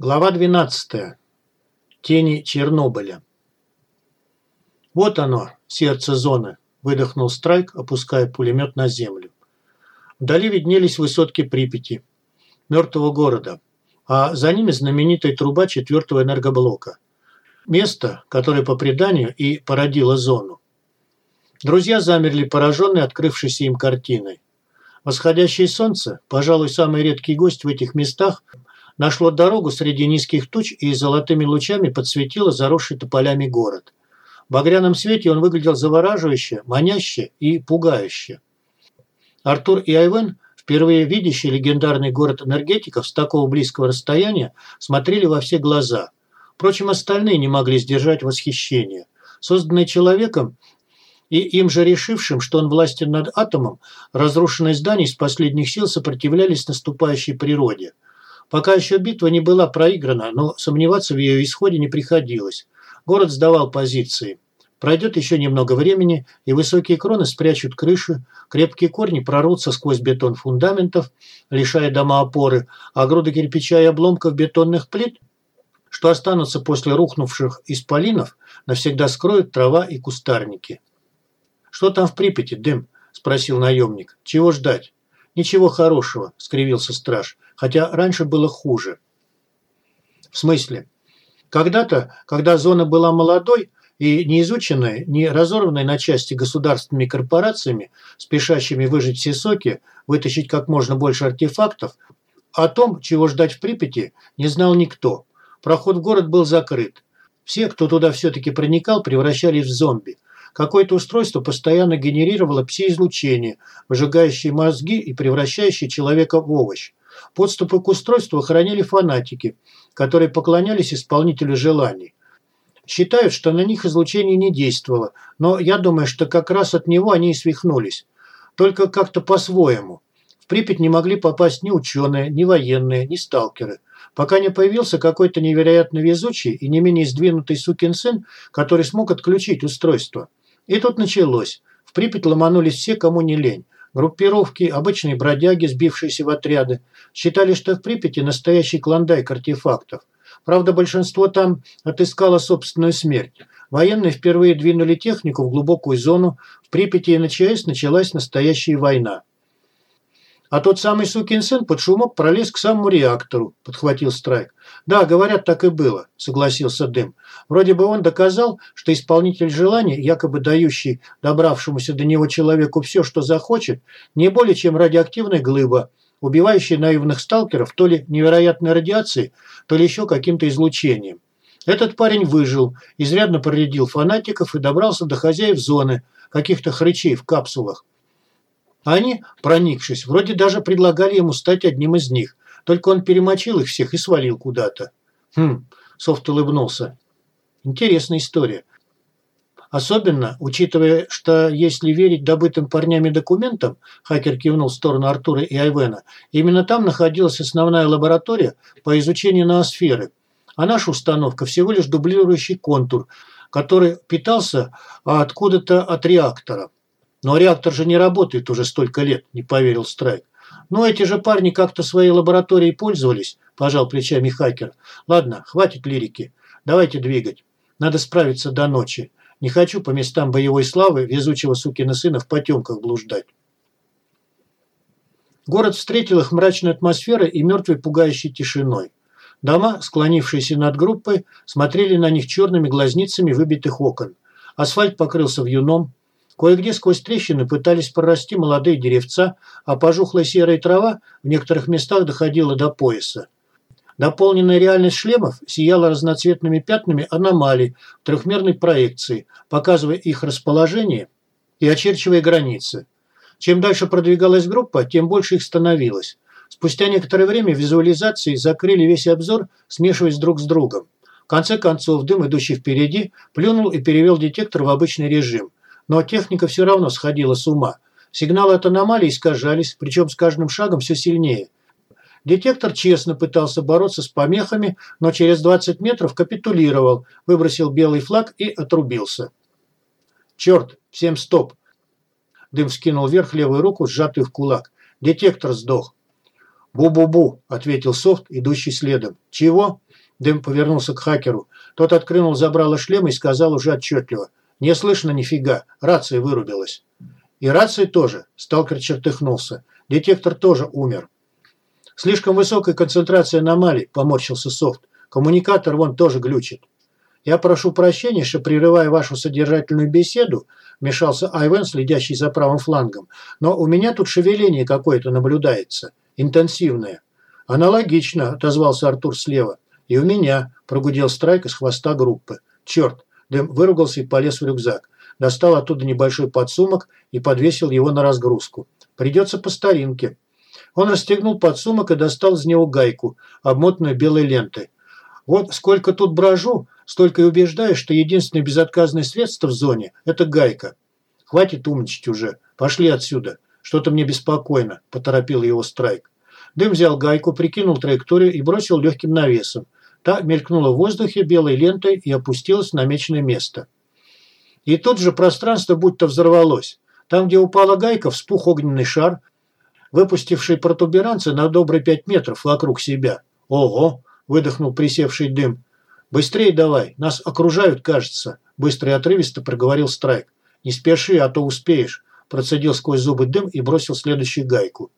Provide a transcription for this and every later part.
Глава 12. Тени Чернобыля. Вот оно, сердце зоны, выдохнул Страйк, опуская пулемет на землю. Вдали виднелись высотки Припяти, мертвого города, а за ними знаменитая труба четвертого энергоблока. Место, которое по преданию и породило зону. Друзья замерли, пораженные открывшейся им картиной. Восходящее солнце, пожалуй, самый редкий гость в этих местах, нашло дорогу среди низких туч и золотыми лучами подсветило заросший тополями город. В багряном свете он выглядел завораживающе, маняще и пугающе. Артур и Айвен, впервые видящие легендарный город энергетиков с такого близкого расстояния, смотрели во все глаза. Впрочем, остальные не могли сдержать восхищение. Созданный человеком и им же решившим, что он властен над атомом, разрушенные здания из последних сил сопротивлялись наступающей природе – Пока еще битва не была проиграна, но сомневаться в ее исходе не приходилось. Город сдавал позиции. Пройдет еще немного времени, и высокие кроны спрячут крыши, крепкие корни прорвутся сквозь бетон фундаментов, лишая дома опоры, а груды кирпича и обломков бетонных плит, что останутся после рухнувших исполинов, навсегда скроют трава и кустарники. «Что там в Припяти, Дым?» – спросил наемник. «Чего ждать?» «Ничего хорошего», – скривился страж хотя раньше было хуже. В смысле? Когда-то, когда зона была молодой и не изученной, не разорванной на части государственными корпорациями, спешащими выжить все соки, вытащить как можно больше артефактов, о том, чего ждать в Припяти, не знал никто. Проход в город был закрыт. Все, кто туда все-таки проникал, превращались в зомби. Какое-то устройство постоянно генерировало пси-излучение, выжигающее мозги и превращающее человека в овощ. Подступы к устройству охраняли фанатики, которые поклонялись исполнителю желаний. Считают, что на них излучение не действовало, но я думаю, что как раз от него они и свихнулись. Только как-то по-своему. В Припять не могли попасть ни ученые, ни военные, ни сталкеры. Пока не появился какой-то невероятно везучий и не менее сдвинутый сукин сын, который смог отключить устройство. И тут началось. В Припять ломанулись все, кому не лень. Группировки, обычные бродяги, сбившиеся в отряды, считали, что в Припяти настоящий клондайк артефактов. Правда, большинство там отыскало собственную смерть. Военные впервые двинули технику в глубокую зону. В Припяти и на ЧАЭС началась настоящая война. А тот самый сукин сын под шумок пролез к самому реактору, подхватил Страйк. Да, говорят, так и было, согласился Дым. Вроде бы он доказал, что исполнитель желаний, якобы дающий добравшемуся до него человеку все, что захочет, не более чем радиоактивная глыба, убивающая наивных сталкеров то ли невероятной радиацией, то ли еще каким-то излучением. Этот парень выжил, изрядно проредил фанатиков и добрался до хозяев зоны, каких-то хрычей в капсулах. Они, проникшись, вроде даже предлагали ему стать одним из них, только он перемочил их всех и свалил куда-то. Хм, Софт улыбнулся. Интересная история. Особенно, учитывая, что если верить добытым парнями документам, хакер кивнул в сторону Артура и Айвена, именно там находилась основная лаборатория по изучению ноосферы, а наша установка всего лишь дублирующий контур, который питался откуда-то от реактора. Но реактор же не работает уже столько лет, не поверил Страйк. Ну, эти же парни как-то своей лабораторией пользовались, пожал плечами хакер. Ладно, хватит лирики. Давайте двигать. Надо справиться до ночи. Не хочу по местам боевой славы везучего сукина сына в потемках блуждать. Город встретил их мрачной атмосферой и мертвой пугающей тишиной. Дома, склонившиеся над группой, смотрели на них черными глазницами выбитых окон. Асфальт покрылся вьюном, Кое-где сквозь трещины пытались прорасти молодые деревца, а пожухлая серая трава в некоторых местах доходила до пояса. Дополненная реальность шлемов сияла разноцветными пятнами аномалий в трехмерной проекции, показывая их расположение и очерчивая границы. Чем дальше продвигалась группа, тем больше их становилось. Спустя некоторое время визуализации закрыли весь обзор, смешиваясь друг с другом. В конце концов, дым, идущий впереди, плюнул и перевел детектор в обычный режим. Но техника все равно сходила с ума. Сигналы от аномалий искажались, причем с каждым шагом все сильнее. Детектор честно пытался бороться с помехами, но через 20 метров капитулировал, выбросил белый флаг и отрубился. «Черт, всем стоп!» Дым скинул вверх левую руку, сжатую в кулак. «Детектор сдох». «Бу-бу-бу», – ответил софт, идущий следом. «Чего?» – Дым повернулся к хакеру. Тот открыл забрало шлем и сказал уже отчетливо. «Не слышно нифига, рация вырубилась». «И рация тоже», – сталкер чертыхнулся. «Детектор тоже умер». «Слишком высокая концентрация аномалий», – поморщился софт. «Коммуникатор вон тоже глючит». «Я прошу прощения, что прерываю вашу содержательную беседу», – вмешался Айвен, следящий за правым флангом. «Но у меня тут шевеление какое-то наблюдается. Интенсивное». «Аналогично», – отозвался Артур слева. «И у меня», – прогудел Страйк из хвоста группы. «Черт!» – Дэм выругался и полез в рюкзак. Достал оттуда небольшой подсумок и подвесил его на разгрузку. «Придется по старинке». Он расстегнул подсумок и достал из него гайку, обмотанную белой лентой. «Вот сколько тут брожу, столько и убеждаюсь, что единственное безотказное средство в зоне – это гайка. Хватит умничать уже. Пошли отсюда. Что-то мне беспокойно», – поторопил его Страйк. Дым взял гайку, прикинул траекторию и бросил легким навесом. Та мелькнула в воздухе белой лентой и опустилась в намеченное место. И тут же пространство будто взорвалось. Там, где упала гайка, вспух огненный шар, выпустивший протуберанцы на добрые пять метров вокруг себя. «Ого!» – выдохнул присевший дым. «Быстрее давай, нас окружают, кажется», – быстро и отрывисто проговорил Страйк. «Не спеши, а то успеешь», – процедил сквозь зубы дым и бросил следующую гайку.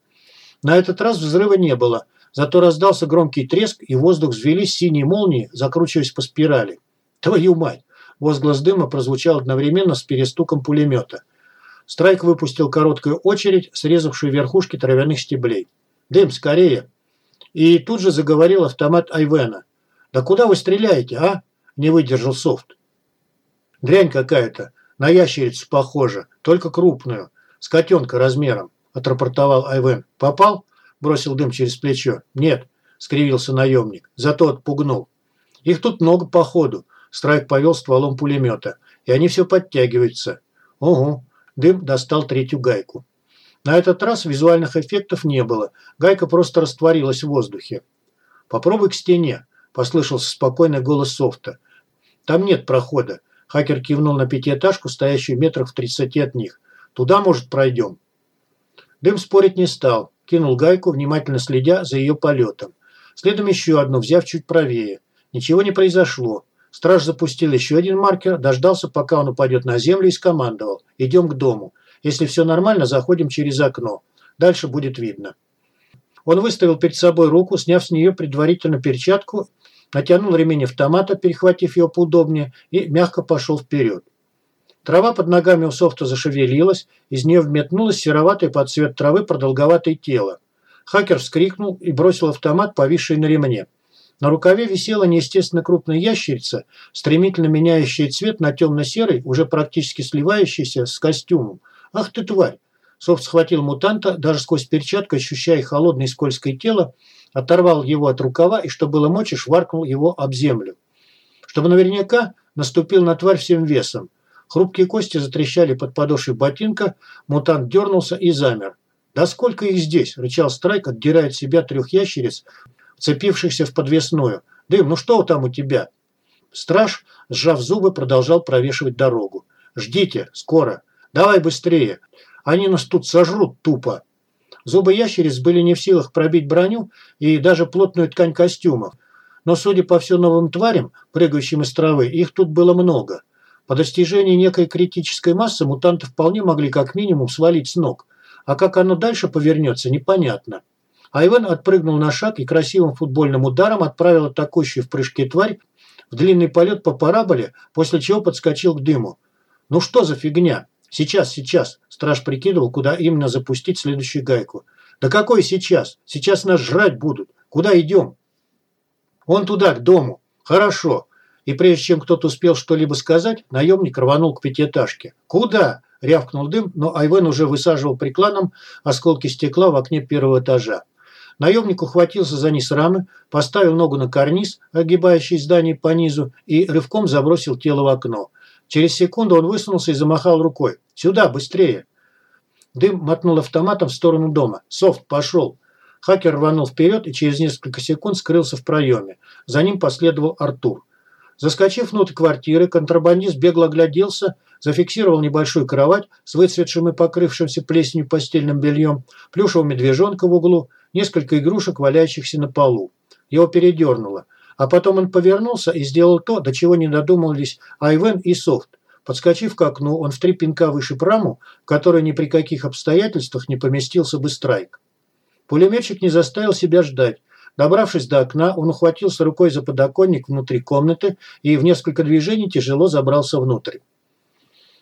На этот раз взрыва не было – Зато раздался громкий треск, и воздух взвелись синие молнии, закручиваясь по спирали. «Твою мать!» Возглас дыма прозвучал одновременно с перестуком пулемета. Страйк выпустил короткую очередь, срезавшую верхушки травяных стеблей. «Дым, скорее!» И тут же заговорил автомат Айвена. «Да куда вы стреляете, а?» – не выдержал софт. «Дрянь какая-то. На ящерицу похоже, только крупную. С котенка размером», – отрапортовал Айвен. «Попал?» Бросил дым через плечо. «Нет», – скривился наемник, – «зато отпугнул». «Их тут много походу», – Страйк повел стволом пулемета, – «и они все подтягиваются». «Угу», – дым достал третью гайку. На этот раз визуальных эффектов не было, гайка просто растворилась в воздухе. «Попробуй к стене», – послышался спокойный голос софта. «Там нет прохода», – хакер кивнул на пятиэтажку, стоящую метрах в тридцати от них. «Туда, может, пройдем». Дым спорить не стал кинул гайку, внимательно следя за ее полетом. Следом еще одну, взяв чуть правее. Ничего не произошло. Страж запустил еще один маркер, дождался, пока он упадет на землю и скомандовал. «Идем к дому. Если все нормально, заходим через окно. Дальше будет видно». Он выставил перед собой руку, сняв с нее предварительно перчатку, натянул ремень автомата, перехватив его поудобнее, и мягко пошел вперед. Трава под ногами у софта зашевелилась, из нее вметнулось сероватое под цвет травы продолговатое тело. Хакер вскрикнул и бросил автомат, повисший на ремне. На рукаве висела неестественно крупная ящерица, стремительно меняющая цвет на темно-серый, уже практически сливающийся с костюмом. «Ах ты, тварь!» Софт схватил мутанта, даже сквозь перчатку, ощущая холодное и скользкое тело, оторвал его от рукава и, что было мочи, шваркнул его об землю. Чтобы наверняка, наступил на тварь всем весом. Хрупкие кости затрещали под подошвой ботинка, мутант дернулся и замер. «Да сколько их здесь?» – рычал Страйк, отдирая от себя трех ящериц, вцепившихся в подвесную. «Дым, ну что там у тебя?» Страж, сжав зубы, продолжал провешивать дорогу. «Ждите, скоро. Давай быстрее. Они нас тут сожрут тупо». Зубы ящериц были не в силах пробить броню и даже плотную ткань костюмов. Но, судя по всем новым тварям, прыгающим из травы, их тут было много. По достижении некой критической массы мутанты вполне могли как минимум свалить с ног. А как оно дальше повернется, непонятно. Айвен отпрыгнул на шаг и красивым футбольным ударом отправил атакующую в прыжке тварь в длинный полет по параболе, после чего подскочил к дыму. «Ну что за фигня? Сейчас, сейчас!» Страж прикидывал, куда именно запустить следующую гайку. «Да какой сейчас? Сейчас нас жрать будут. Куда идем?» «Он туда, к дому. Хорошо и прежде чем кто-то успел что-либо сказать, наемник рванул к пятиэтажке. «Куда?» – рявкнул дым, но Айвен уже высаживал прикланом осколки стекла в окне первого этажа. Наемник ухватился за низ рамы, поставил ногу на карниз, огибающий здание по низу, и рывком забросил тело в окно. Через секунду он высунулся и замахал рукой. «Сюда, быстрее!» Дым мотнул автоматом в сторону дома. «Софт, пошел!» Хакер рванул вперед и через несколько секунд скрылся в проеме. За ним последовал Артур. Заскочив внутрь квартиры, контрабандист бегло огляделся, зафиксировал небольшую кровать с выцветшим и покрывшимся плесенью постельным бельем, плюшевого медвежонка в углу, несколько игрушек, валяющихся на полу. Его передернуло. А потом он повернулся и сделал то, до чего не додумались Айвен и Софт. Подскочив к окну, он в три пинка вышиб раму, в которой ни при каких обстоятельствах не поместился бы страйк. Пулеметчик не заставил себя ждать. Добравшись до окна, он ухватился рукой за подоконник внутри комнаты и в несколько движений тяжело забрался внутрь.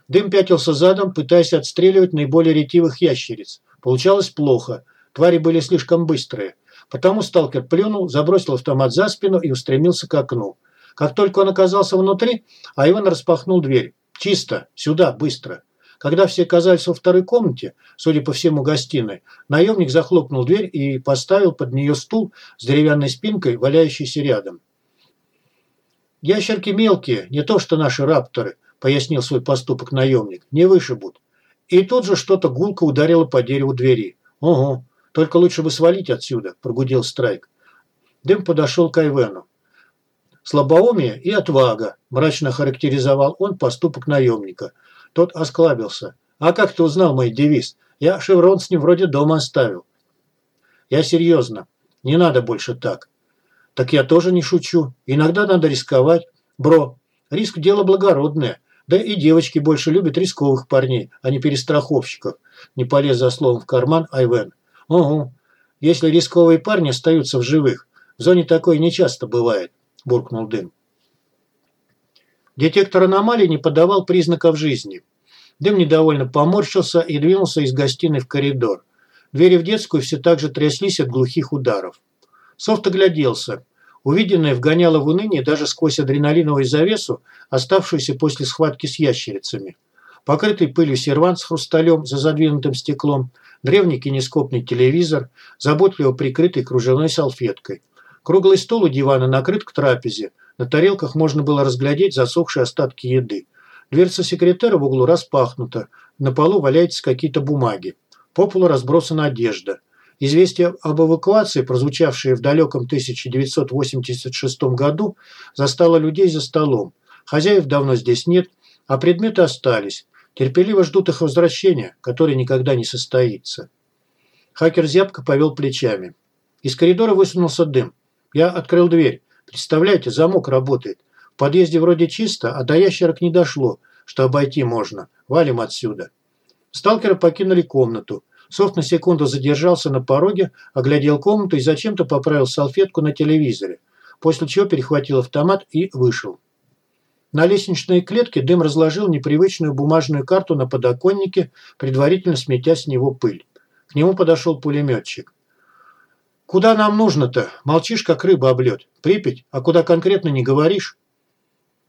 Дым пятился задом, пытаясь отстреливать наиболее ретивых ящериц. Получалось плохо. Твари были слишком быстрые. Потому сталкер плюнул, забросил автомат за спину и устремился к окну. Как только он оказался внутри, Айван распахнул дверь. «Чисто! Сюда! Быстро!» Когда все оказались во второй комнате, судя по всему гостиной, наемник захлопнул дверь и поставил под нее стул с деревянной спинкой, валяющийся рядом. «Ящерки мелкие, не то что наши рапторы», – пояснил свой поступок наемник, – «не вышибут». И тут же что-то гулко ударило по дереву двери. «Ого, только лучше бы свалить отсюда», – прогудел Страйк. Дым подошел к Айвену. «Слабоумие и отвага», – мрачно характеризовал он поступок наемника – тот осклабился. «А как ты узнал мой девиз? Я шеврон с ним вроде дома оставил». «Я серьезно. Не надо больше так». «Так я тоже не шучу. Иногда надо рисковать. Бро, риск – дело благородное. Да и девочки больше любят рисковых парней, а не перестраховщиков». Не полез за словом в карман Айвен. «Угу. Если рисковые парни остаются в живых. В зоне такое нечасто бывает», – буркнул Дым. Детектор аномалий не подавал признаков жизни. Дым недовольно поморщился и двинулся из гостиной в коридор. Двери в детскую все так же тряслись от глухих ударов. Софт огляделся. Увиденное вгоняло в уныние даже сквозь адреналиновую завесу, оставшуюся после схватки с ящерицами. Покрытый пылью сервант с хрусталем за задвинутым стеклом, древний кинескопный телевизор, заботливо прикрытый кружевной салфеткой. Круглый стол у дивана накрыт к трапезе, на тарелках можно было разглядеть засохшие остатки еды. Дверца секретаря в углу распахнута. На полу валяются какие-то бумаги. По полу разбросана одежда. Известие об эвакуации, прозвучавшее в далеком 1986 году, застало людей за столом. Хозяев давно здесь нет, а предметы остались. Терпеливо ждут их возвращения, которое никогда не состоится. Хакер зябко повел плечами. Из коридора высунулся дым. Я открыл дверь. Представляете, замок работает. В подъезде вроде чисто, а до ящерок не дошло, что обойти можно. Валим отсюда. Сталкеры покинули комнату. Софт на секунду задержался на пороге, оглядел комнату и зачем-то поправил салфетку на телевизоре, после чего перехватил автомат и вышел. На лестничной клетке Дым разложил непривычную бумажную карту на подоконнике, предварительно сметя с него пыль. К нему подошел пулеметчик. «Куда нам нужно-то? Молчишь, как рыба об лед. Припять? А куда конкретно не говоришь?»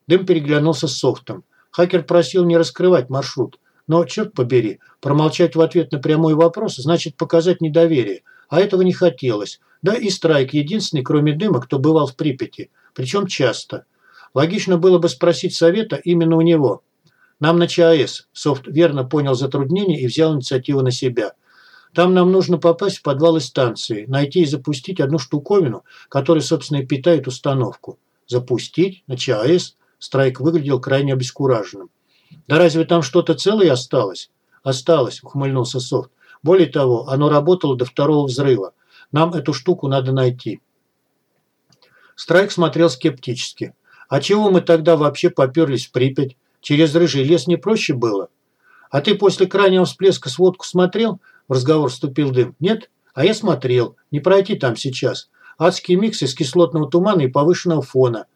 Дым переглянулся с софтом. Хакер просил не раскрывать маршрут. Но, черт побери, промолчать в ответ на прямой вопрос значит показать недоверие. А этого не хотелось. Да и Страйк единственный, кроме Дыма, кто бывал в Припяти. Причем часто. Логично было бы спросить совета именно у него. «Нам на ЧАЭС». Софт верно понял затруднение и взял инициативу на себя – там нам нужно попасть в подвалы станции, найти и запустить одну штуковину, которая, собственно, и питает установку. Запустить на ЧАЭС? Страйк выглядел крайне обескураженным. Да разве там что-то целое осталось? Осталось, ухмыльнулся Софт. Более того, оно работало до второго взрыва. Нам эту штуку надо найти. Страйк смотрел скептически. А чего мы тогда вообще поперлись в Припять? Через рыжий лес не проще было? А ты после крайнего всплеска сводку смотрел? В разговор вступил дым. «Нет? А я смотрел. Не пройти там сейчас. Адский микс из кислотного тумана и повышенного фона.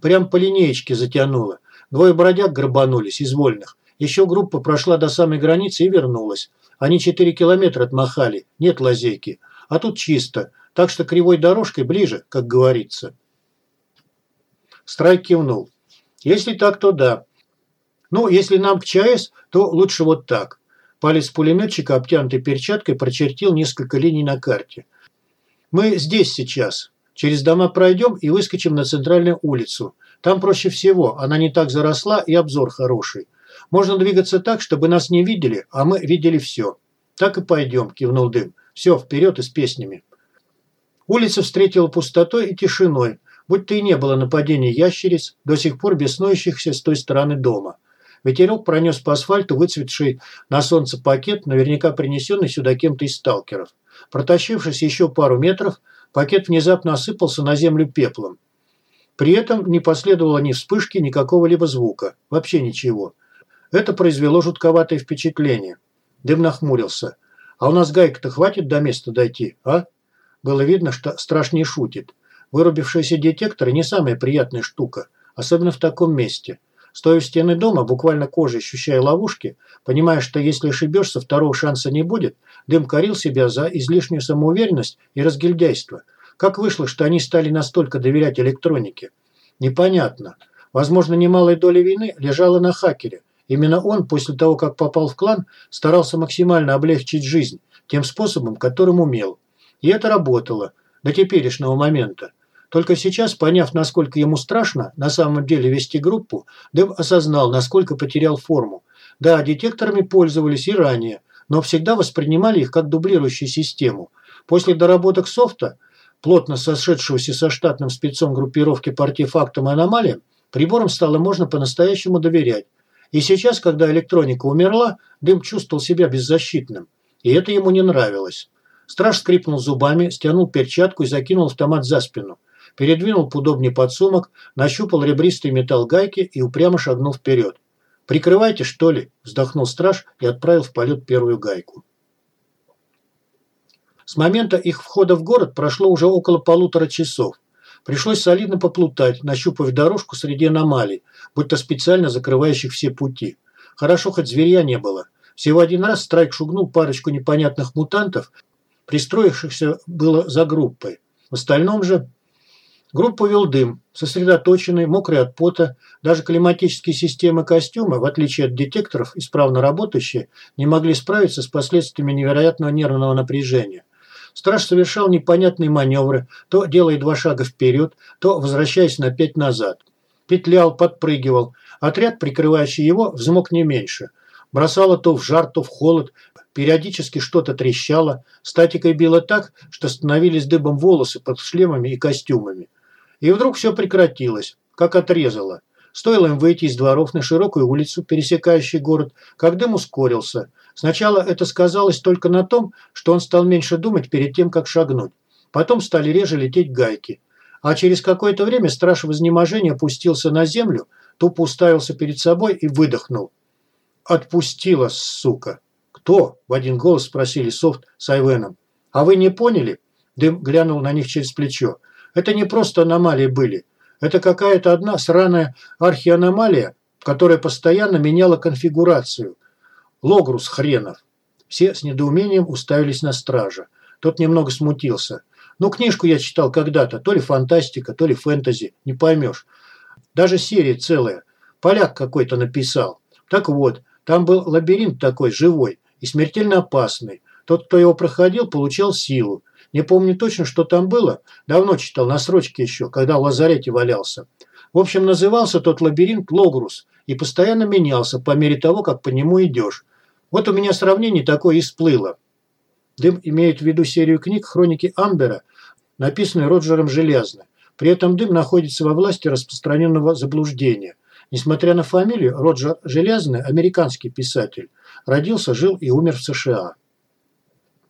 Прям по линеечке затянуло. Двое бродяг грабанулись из вольных. Еще группа прошла до самой границы и вернулась. Они четыре километра отмахали. Нет лазейки. А тут чисто. Так что кривой дорожкой ближе, как говорится. Страйк кивнул. Если так, то да. Ну, если нам к ЧАЭС, то лучше вот так. Палец пулеметчика, обтянутый перчаткой, прочертил несколько линий на карте. «Мы здесь сейчас. Через дома пройдем и выскочим на центральную улицу. Там проще всего, она не так заросла и обзор хороший. Можно двигаться так, чтобы нас не видели, а мы видели все. Так и пойдем», – кивнул дым. «Все, вперед и с песнями». Улица встретила пустотой и тишиной, Будь-то и не было нападения ящериц, до сих пор беснующихся с той стороны дома. Ветерок пронес по асфальту выцветший на солнце пакет, наверняка принесенный сюда кем-то из сталкеров. Протащившись еще пару метров, пакет внезапно осыпался на землю пеплом. При этом не последовало ни вспышки, ни какого-либо звука. Вообще ничего. Это произвело жутковатое впечатление. Дым нахмурился. «А у нас гайка-то хватит до места дойти, а?» Было видно, что страшнее шутит. Вырубившиеся детекторы не самая приятная штука, особенно в таком месте. Стоя в стены дома, буквально кожей ощущая ловушки, понимая, что если ошибешься, второго шанса не будет, Дым корил себя за излишнюю самоуверенность и разгильдяйство. Как вышло, что они стали настолько доверять электронике? Непонятно. Возможно, немалая доля вины лежала на хакере. Именно он, после того, как попал в клан, старался максимально облегчить жизнь тем способом, которым умел. И это работало до теперешнего момента. Только сейчас, поняв, насколько ему страшно на самом деле вести группу, Дэм осознал, насколько потерял форму. Да, детекторами пользовались и ранее, но всегда воспринимали их как дублирующую систему. После доработок софта, плотно сошедшегося со штатным спецом группировки по артефактам и аномалиям, приборам стало можно по-настоящему доверять. И сейчас, когда электроника умерла, Дым чувствовал себя беззащитным. И это ему не нравилось. Страж скрипнул зубами, стянул перчатку и закинул автомат за спину передвинул поудобнее подсумок, нащупал ребристый металл гайки и упрямо шагнул вперед. «Прикрывайте, что ли?» – вздохнул страж и отправил в полет первую гайку. С момента их входа в город прошло уже около полутора часов. Пришлось солидно поплутать, нащупав дорожку среди аномалий, будто специально закрывающих все пути. Хорошо, хоть зверя не было. Всего один раз Страйк шугнул парочку непонятных мутантов, пристроившихся было за группой. В остальном же Группу вел дым, сосредоточенный, мокрый от пота. Даже климатические системы костюма, в отличие от детекторов, исправно работающие, не могли справиться с последствиями невероятного нервного напряжения. Страж совершал непонятные маневры, то делая два шага вперед, то возвращаясь на пять назад. Петлял, подпрыгивал. Отряд, прикрывающий его, взмок не меньше. Бросало то в жар, то в холод. Периодически что-то трещало. Статикой било так, что становились дыбом волосы под шлемами и костюмами. И вдруг все прекратилось, как отрезало. Стоило им выйти из дворов на широкую улицу, пересекающую город, как дым ускорился. Сначала это сказалось только на том, что он стал меньше думать перед тем, как шагнуть. Потом стали реже лететь гайки. А через какое-то время страж в изнеможении опустился на землю, тупо уставился перед собой и выдохнул. «Отпустила, сука!» «Кто?» – в один голос спросили Софт с Айвеном. «А вы не поняли?» Дым глянул на них через плечо. Это не просто аномалии были. Это какая-то одна сраная архианомалия, которая постоянно меняла конфигурацию. Логрус хренов. Все с недоумением уставились на стража. Тот немного смутился. Ну, книжку я читал когда-то, то ли фантастика, то ли фэнтези, не поймешь. Даже серия целая. Поляк какой-то написал. Так вот, там был лабиринт такой, живой и смертельно опасный. Тот, кто его проходил, получал силу. Не помню точно, что там было. Давно читал, на срочке еще, когда в лазарете валялся. В общем, назывался тот лабиринт Логрус и постоянно менялся по мере того, как по нему идешь. Вот у меня сравнение такое и всплыло. Дым имеет в виду серию книг «Хроники Амбера», написанные Роджером Железно. При этом Дым находится во власти распространенного заблуждения. Несмотря на фамилию, Роджер Железный – американский писатель. Родился, жил и умер в США.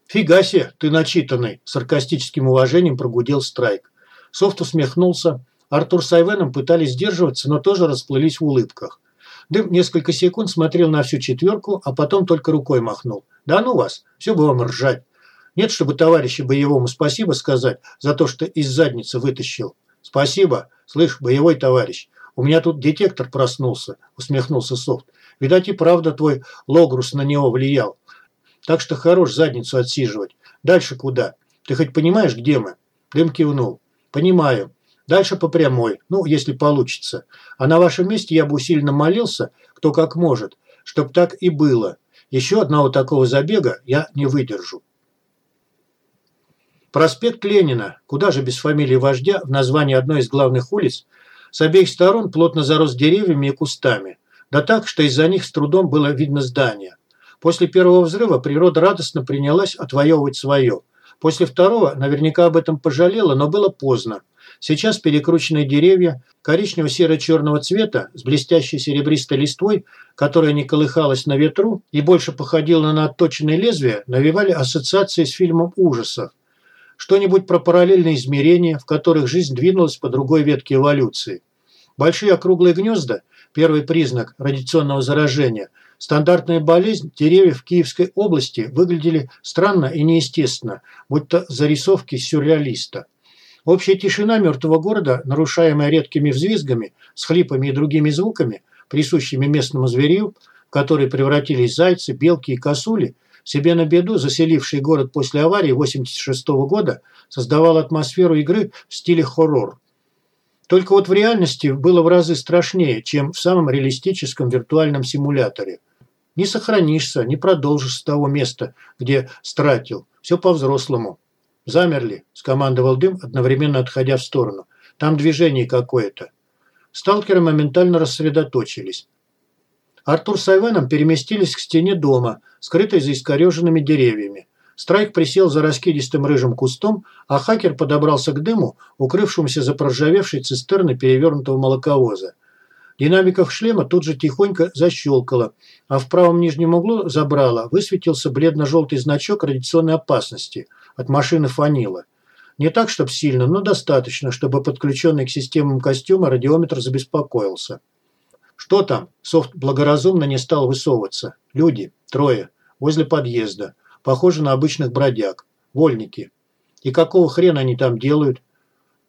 «Фига себе, ты начитанный!» – саркастическим уважением прогудел Страйк. Софт усмехнулся. Артур с Айвеном пытались сдерживаться, но тоже расплылись в улыбках. Дым несколько секунд смотрел на всю четверку, а потом только рукой махнул. «Да ну вас, все бы вам ржать. Нет, чтобы товарищу боевому спасибо сказать за то, что из задницы вытащил. Спасибо. Слышь, боевой товарищ, у меня тут детектор проснулся», – усмехнулся Софт. «Видать и правда твой логрус на него влиял. Так что хорош задницу отсиживать. Дальше куда? Ты хоть понимаешь, где мы?» Дым кивнул. «Понимаю. Дальше по прямой. Ну, если получится. А на вашем месте я бы усиленно молился, кто как может, чтоб так и было. Еще одного такого забега я не выдержу». Проспект Ленина, куда же без фамилии вождя, в названии одной из главных улиц, с обеих сторон плотно зарос деревьями и кустами. Да так, что из-за них с трудом было видно здание. После первого взрыва природа радостно принялась отвоевывать свое. После второго наверняка об этом пожалела, но было поздно. Сейчас перекрученные деревья, коричнево-серо-черного цвета, с блестящей серебристой листвой, которая не колыхалась на ветру и больше походила на отточенные лезвия, навевали ассоциации с фильмом ужасов. Что-нибудь про параллельные измерения, в которых жизнь двинулась по другой ветке эволюции. Большие округлые гнезда – первый признак радиационного заражения. Стандартная болезнь деревьев в Киевской области выглядели странно и неестественно, будто зарисовки сюрреалиста. Общая тишина мертвого города, нарушаемая редкими взвизгами, схлипами и другими звуками, присущими местному зверю, в которые превратились зайцы, белки и косули, себе на беду заселивший город после аварии 86 -го года, создавал атмосферу игры в стиле хоррор. Только вот в реальности было в разы страшнее, чем в самом реалистическом виртуальном симуляторе. Не сохранишься, не продолжишь с того места, где стратил. Все по-взрослому. «Замерли», – скомандовал дым, одновременно отходя в сторону. «Там движение какое-то». Сталкеры моментально рассредоточились. Артур с Айвеном переместились к стене дома, скрытой за искореженными деревьями. Страйк присел за раскидистым рыжим кустом, а хакер подобрался к дыму, укрывшемуся за проржавевшей цистерной перевернутого молоковоза. Динамиков шлема тут же тихонько защелкало, а в правом нижнем углу забрала высветился бледно-желтый значок радиационной опасности – от машины фанило. Не так, чтобы сильно, но достаточно, чтобы подключенный к системам костюма радиометр забеспокоился. Что там? Софт благоразумно не стал высовываться. Люди. Трое. Возле подъезда. Похоже на обычных бродяг. Вольники. И какого хрена они там делают?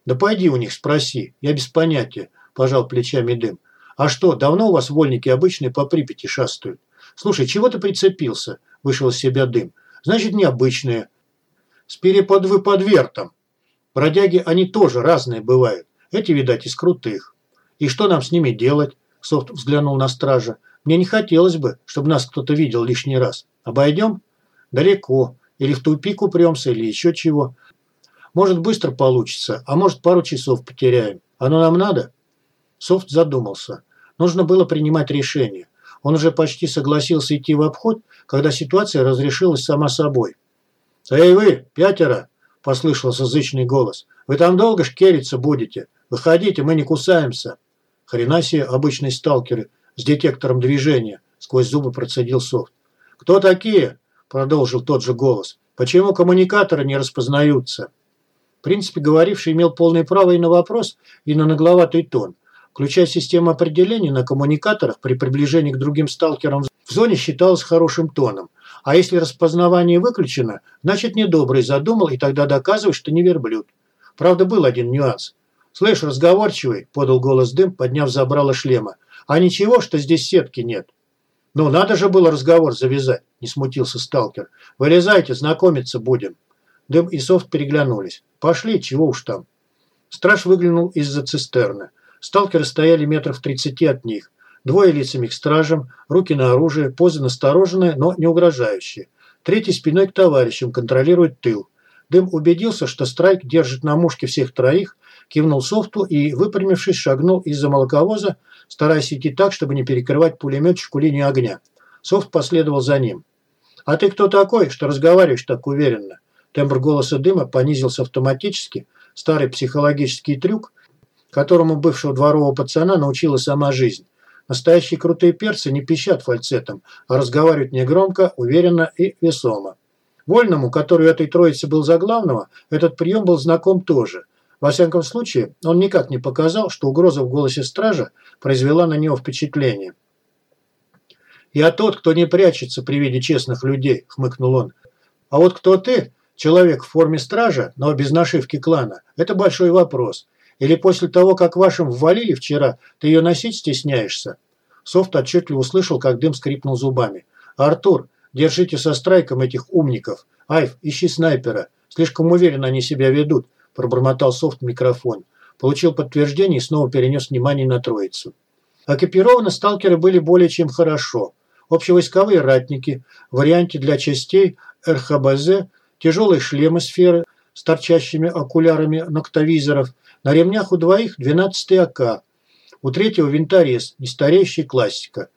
Да пойди у них спроси. Я без понятия. Пожал плечами дым. А что, давно у вас вольники обычные по Припяти шастают? Слушай, чего ты прицепился? Вышел из себя дым. Значит, необычные с переподвыподвертом. Бродяги, они тоже разные бывают. Эти, видать, из крутых. И что нам с ними делать? Софт взглянул на стража. Мне не хотелось бы, чтобы нас кто-то видел лишний раз. Обойдем? Далеко. Или в тупик упремся, или еще чего. Может, быстро получится, а может, пару часов потеряем. Оно нам надо? Софт задумался. Нужно было принимать решение. Он уже почти согласился идти в обход, когда ситуация разрешилась сама собой. «Эй вы, пятеро!» – послышался зычный голос. «Вы там долго шкериться будете? Выходите, мы не кусаемся!» Хрена себе обычные сталкеры с детектором движения, сквозь зубы процедил софт. «Кто такие?» – продолжил тот же голос. «Почему коммуникаторы не распознаются?» В принципе, говоривший имел полное право и на вопрос, и на нагловатый тон. Включая систему определений на коммуникаторах при приближении к другим сталкерам в зоне считалось хорошим тоном – а если распознавание выключено, значит недобрый задумал и тогда доказывай, что не верблюд. Правда, был один нюанс. «Слышь, разговорчивый», – подал голос дым, подняв забрало шлема. «А ничего, что здесь сетки нет». «Ну, надо же было разговор завязать», – не смутился сталкер. «Вылезайте, знакомиться будем». Дым и Софт переглянулись. «Пошли, чего уж там». Страж выглянул из-за цистерны. Сталкеры стояли метров тридцати от них. Двое лицами к стражам, руки на оружие, позы настороженные, но не угрожающие. Третий спиной к товарищам, контролирует тыл. Дым убедился, что Страйк держит на мушке всех троих, кивнул софту и, выпрямившись, шагнул из-за молоковоза, стараясь идти так, чтобы не перекрывать пулеметчику линию огня. Софт последовал за ним. «А ты кто такой, что разговариваешь так уверенно?» Тембр голоса дыма понизился автоматически. Старый психологический трюк, которому бывшего дворового пацана научила сама жизнь. Настоящие крутые перцы не пищат фальцетом, а разговаривают негромко, уверенно и весомо. Вольному, который у этой троицы был за главного, этот прием был знаком тоже. Во всяком случае, он никак не показал, что угроза в голосе стража произвела на него впечатление. «Я тот, кто не прячется при виде честных людей», – хмыкнул он. «А вот кто ты, человек в форме стража, но без нашивки клана, это большой вопрос. Или после того, как вашим ввалили вчера, ты ее носить стесняешься?» Софт отчетливо услышал, как дым скрипнул зубами. «Артур, держите со страйком этих умников. Айв, ищи снайпера. Слишком уверенно они себя ведут», – пробормотал Софт в микрофон. Получил подтверждение и снова перенес внимание на троицу. Оккупированы сталкеры были более чем хорошо. Общевойсковые ратники, варианте для частей РХБЗ, тяжелые шлемы сферы с торчащими окулярами ноктовизоров, на ремнях у двоих 12 АК, у третьего винторез, не стареющий классика.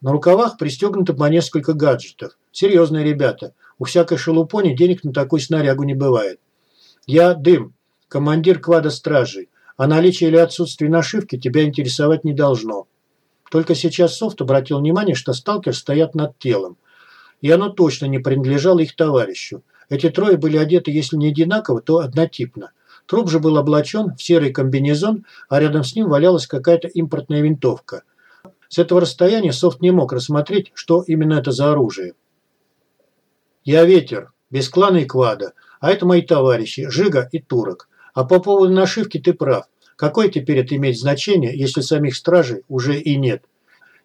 На рукавах пристегнуто по несколько гаджетов. Серьезные ребята. У всякой шелупони денег на такую снарягу не бывает. Я дым. командир квада стражей, а наличие или отсутствие нашивки тебя интересовать не должно. Только сейчас Софт обратил внимание, что сталкер стоят над телом. И оно точно не принадлежало их товарищу. Эти трое были одеты, если не одинаково, то однотипно. Труп же был облачен в серый комбинезон, а рядом с ним валялась какая-то импортная винтовка. С этого расстояния Софт не мог рассмотреть, что именно это за оружие. «Я ветер, без клана и квада, а это мои товарищи, Жига и Турок. А по поводу нашивки ты прав. Какое теперь это имеет значение, если самих стражей уже и нет?»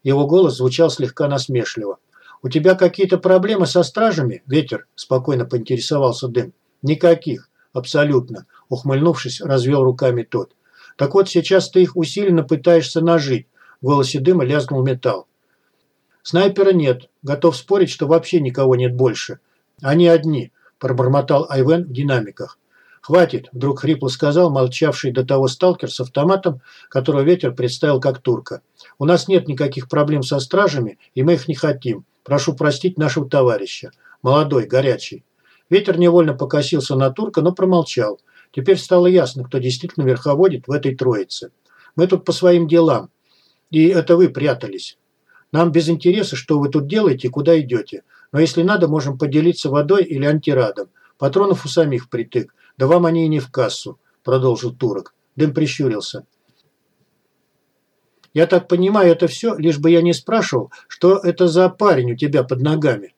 Его голос звучал слегка насмешливо. «У тебя какие-то проблемы со стражами, ветер?» – спокойно поинтересовался Дым. «Никаких. Абсолютно. Ухмыльнувшись, развел руками тот. Так вот, сейчас ты их усиленно пытаешься нажить. В голосе дыма лязгнул металл. Снайпера нет. Готов спорить, что вообще никого нет больше. Они одни, пробормотал Айвен в динамиках. «Хватит», – вдруг хрипло сказал молчавший до того сталкер с автоматом, которого ветер представил как турка. «У нас нет никаких проблем со стражами, и мы их не хотим. Прошу простить нашего товарища. Молодой, горячий». Ветер невольно покосился на турка, но промолчал. Теперь стало ясно, кто действительно верховодит в этой троице. Мы тут по своим делам. И это вы прятались. Нам без интереса, что вы тут делаете и куда идете. Но если надо, можем поделиться водой или антирадом. Патронов у самих впритык. Да вам они и не в кассу, продолжил турок. Дым прищурился. Я так понимаю, это все, лишь бы я не спрашивал, что это за парень у тебя под ногами.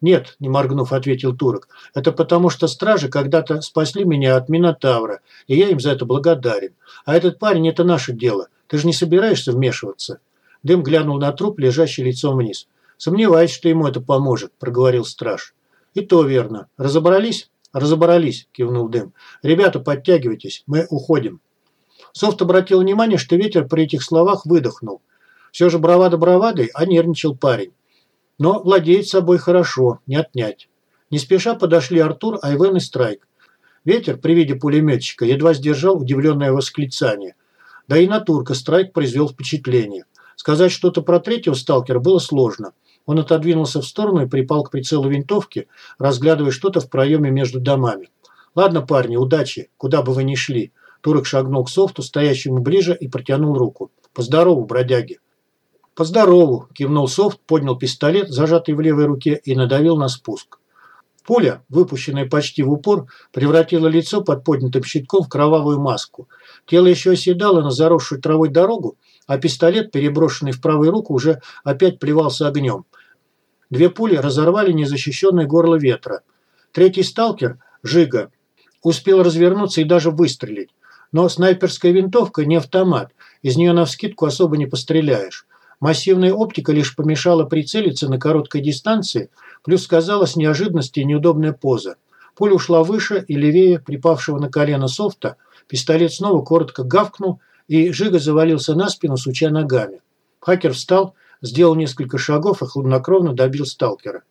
«Нет», – не моргнув, ответил турок. «Это потому, что стражи когда-то спасли меня от Минотавра, и я им за это благодарен. А этот парень – это наше дело. Ты же не собираешься вмешиваться?» Дым глянул на труп, лежащий лицом вниз. «Сомневаюсь, что ему это поможет», – проговорил страж. «И то верно. Разобрались?» «Разобрались», – кивнул Дым. «Ребята, подтягивайтесь. Мы уходим». Софт обратил внимание, что ветер при этих словах выдохнул. Все же бравада бравадой, а нервничал парень. Но владеет собой хорошо, не отнять. Не спеша подошли Артур, Айвен и Страйк. Ветер при виде пулеметчика едва сдержал удивленное восклицание. Да и на турка Страйк произвел впечатление. Сказать что-то про третьего сталкера было сложно. Он отодвинулся в сторону и припал к прицелу винтовки, разглядывая что-то в проеме между домами. «Ладно, парни, удачи, куда бы вы ни шли». Турок шагнул к софту, стоящему ближе, и протянул руку. «Поздорову, бродяги». «Поздорову!» – кивнул Софт, поднял пистолет, зажатый в левой руке, и надавил на спуск. Пуля, выпущенная почти в упор, превратила лицо под поднятым щитком в кровавую маску. Тело еще оседало на заросшую травой дорогу, а пистолет, переброшенный в правую руку, уже опять плевался огнем. Две пули разорвали незащищенное горло ветра. Третий сталкер, Жига, успел развернуться и даже выстрелить. Но снайперская винтовка не автомат, из нее навскидку особо не постреляешь. Массивная оптика лишь помешала прицелиться на короткой дистанции, плюс сказалась неожиданность и неудобная поза. Пуля ушла выше и левее припавшего на колено софта, пистолет снова коротко гавкнул, и Жига завалился на спину, суча ногами. Хакер встал, сделал несколько шагов и хладнокровно добил сталкера.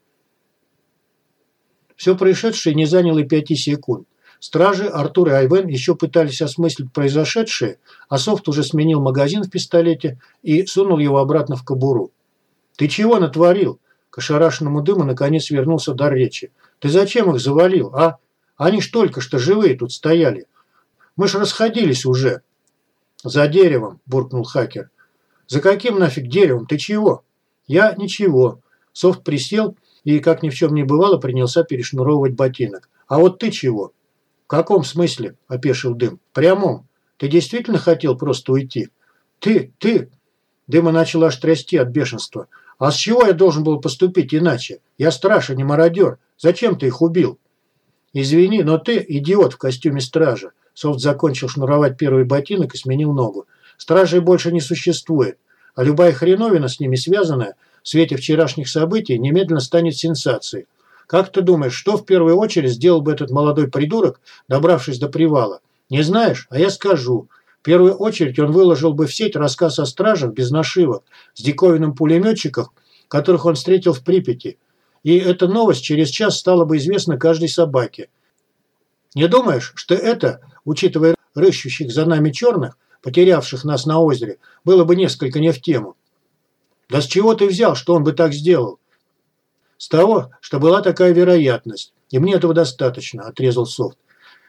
Все происшедшее не заняло и пяти секунд. Стражи, Артур и Айвен еще пытались осмыслить произошедшее, а Софт уже сменил магазин в пистолете и сунул его обратно в кобуру. «Ты чего натворил?» К ошарашенному дыму наконец вернулся дар речи. «Ты зачем их завалил, а? Они ж только что живые тут стояли. Мы ж расходились уже». «За деревом», – буркнул хакер. «За каким нафиг деревом? Ты чего?» «Я ничего». Софт присел и, как ни в чем не бывало, принялся перешнуровывать ботинок. «А вот ты чего?» «В каком смысле?» – опешил Дым. «В прямом. Ты действительно хотел просто уйти?» «Ты, ты!» Дыма начал аж трясти от бешенства. «А с чего я должен был поступить иначе? Я страж, а не мародер. Зачем ты их убил?» «Извини, но ты идиот в костюме стража». Софт закончил шнуровать первый ботинок и сменил ногу. «Стражей больше не существует, а любая хреновина с ними связанная в свете вчерашних событий немедленно станет сенсацией. Как ты думаешь, что в первую очередь сделал бы этот молодой придурок, добравшись до привала? Не знаешь? А я скажу. В первую очередь он выложил бы в сеть рассказ о стражах без нашивок, с диковинным пулеметчиках, которых он встретил в Припяти. И эта новость через час стала бы известна каждой собаке. Не думаешь, что это, учитывая рыщущих за нами черных, потерявших нас на озере, было бы несколько не в тему? Да с чего ты взял, что он бы так сделал? С того, что была такая вероятность. И мне этого достаточно, отрезал Софт.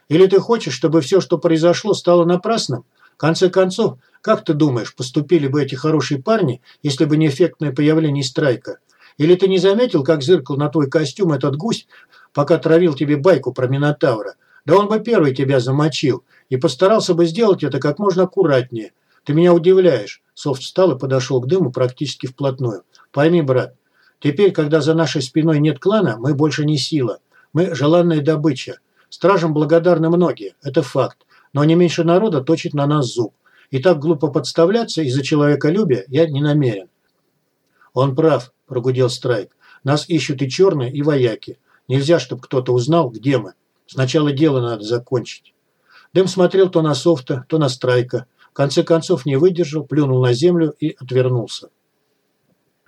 Или ты хочешь, чтобы все, что произошло, стало напрасным? В конце концов, как ты думаешь, поступили бы эти хорошие парни, если бы не эффектное появление страйка? Или ты не заметил, как зыркал на твой костюм этот гусь, пока травил тебе байку про Минотавра? Да он бы первый тебя замочил и постарался бы сделать это как можно аккуратнее. Ты меня удивляешь. Софт встал и подошел к дыму практически вплотную. Пойми, брат, теперь, когда за нашей спиной нет клана, мы больше не сила. Мы желанная добыча. Стражам благодарны многие, это факт. Но не меньше народа точит на нас зуб. И так глупо подставляться из-за человеколюбия я не намерен. Он прав, прогудел Страйк. Нас ищут и черные, и вояки. Нельзя, чтобы кто-то узнал, где мы. Сначала дело надо закончить. Дэм смотрел то на Софта, то на Страйка. В конце концов не выдержал, плюнул на землю и отвернулся.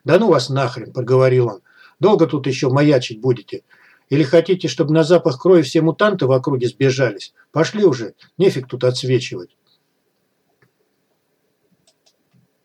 «Да ну вас нахрен», – проговорил он. «Долго тут еще маячить будете? Или хотите, чтобы на запах крови все мутанты в округе сбежались? Пошли уже, нефиг тут отсвечивать».